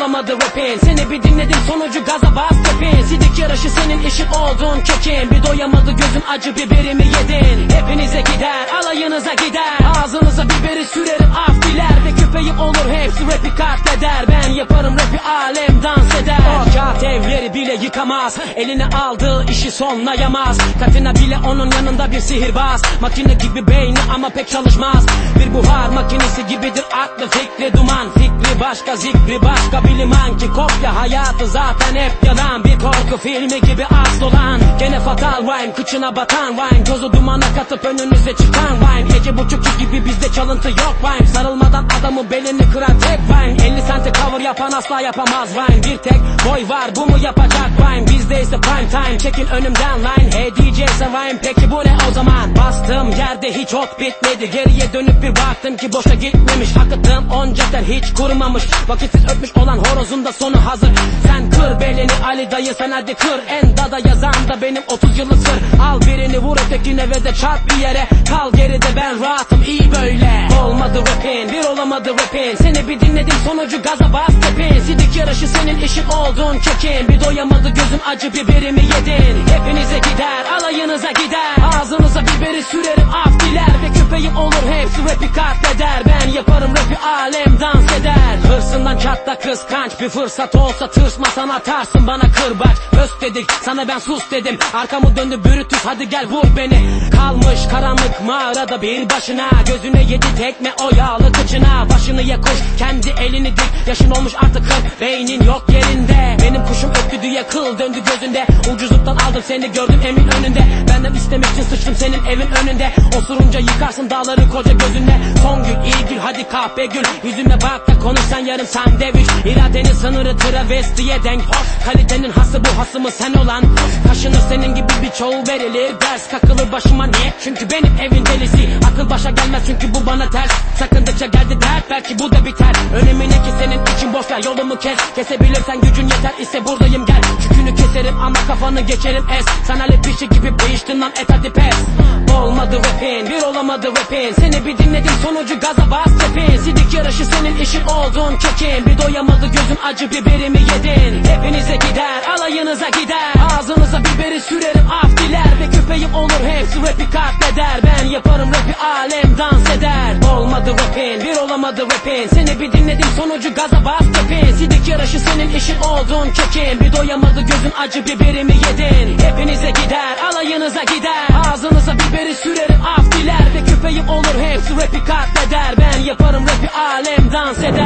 rapin. Seni bir dinledim sonucu gaza bas tepin. Sidik yarışı senin işin oldun kekin. Bir doyamadı gözün acı biberimi yedin. Hepinize gider alayınıza gider. Ağzınıza biberi sürerim af diler Ve köpeğim olur. Hepsi rapi katleder Ben yaparım rapi alem dans eder. Kağıt evleri bile yıkamaz. Eline aldığı işi sonlayamaz Katina bile onun yanında bir sihirbaz. Makine gibi beyni ama pek çalışmaz. Bir buhar makinesi gibidir aklı fikri duman. Fikri başka zikri başka. Biliman ki Kopya hayatı zaten hep yalan. Bir korku filmi gibi asıl olan. Gene fatal rhyme kıçına batan rhyme Tozu dumana katıp önünüze çıkan rhyme Gece buçuk iki gibi bizde çalıntı yok rhyme Sarılmadan adamın belini kıran tek rhyme 50 sente yapan asla yapamaz rhyme Bir tek boy var bu mu yapacak rhyme Bizde ise prime time. Çekin önümden line Hey DJ sen peki bu ne o zaman? Bastığım yerde hiç ot bitmedi. Geriye dönüp bir baktım ki boşa gitmemiş. Akıttığım onca ter hiç kurumamış Vakitsiz öpmüş olan horozun da sonu hazır. Sen kır belini Ali dayı sen hadi kır. En dada yazan da benim 30 yıllık sır. Al birini vur ötekine ve de çarp bir yere. Kal geride ben rahatım. İyi böyle. Olmadı olamadı rapin. Seni bir dinledim sonucu gaza bas tepin. Sidik yarışı senin işin oldun kekin Bir doyamadı gözün acı biberimi yedin. Hepinize gider alayınıza gider. Ağzınıza biberi sürerim af diler. Ve köpeğim olur hepsi rapi katleder. Ben yaparım rapi alem dans eder Çatla kıskanç bir fırsat olsa Tırsmasan atarsın bana kırbaç Öst dedik sana ben sus dedim. Arkamı döndü bürütüs hadi gel vur beni. Kalmış karanlık mağarada bir başına. Gözüne yedi tekme o yağlı kıçına. Başını ye kuş kendi elini dik. Yaşın olmuş artık kırk beynin yok yerinde. Benim kuşum öttü diye kıl döndü gözünde Ucuzluktan aldım seni gördüm emin önünde. Benden istemek için sıçtım senin evin önünde. Osurunca yıkarsın dağları koca gözünde. Son gül iyi gül hadi kahpe gül. Yüzüme bak da konuş sen yarım sandviç. İradenin sınırı travestiye denk. Kalitenin hası bu hasımı sen olan? Taşınır senin gibi birçoğu verilir. Ders kakılır başıma niye? Çünkü benim evin delisi. Akıl başa gelmez çünkü bu bana ters. Sakındıkça geldi dert belki bu da biter. Önemi ne ki senin için boş ver yolumu kes. Kesebilirsen gücün yeter ise buradayım gel Çükünü keserim ama kafanı geçerim. Es bir şey gibi değiştin lan. Et hadi pes. Olmadı rapin bir olamadı rapin Seni bir dinledim sonucu gaza bas tepin Sidik yarışı senin işin oldun kekin. Bir doyamadı gözün acı biberimi yedin. Hepinize gider alayınıza gider. Ağzınıza biberi sürerim af diler. Ve köpeğim olur hepsi rapi katleder. Ben yaparım rapi alem dans eder Olmadı rapin bir olamadı rapin Seni bir dinledim sonucu gaza bas tepin Sidik yarışı senin işin oldun kekin Bir doyamadı gözün acı biberimi yedin. Hepinize gider alayınıza gider. Ağzınıza biberi sürerim af diler. Ve köpeğim olur hepsi rapi katleder. Ben yaparım rapi alem dans eder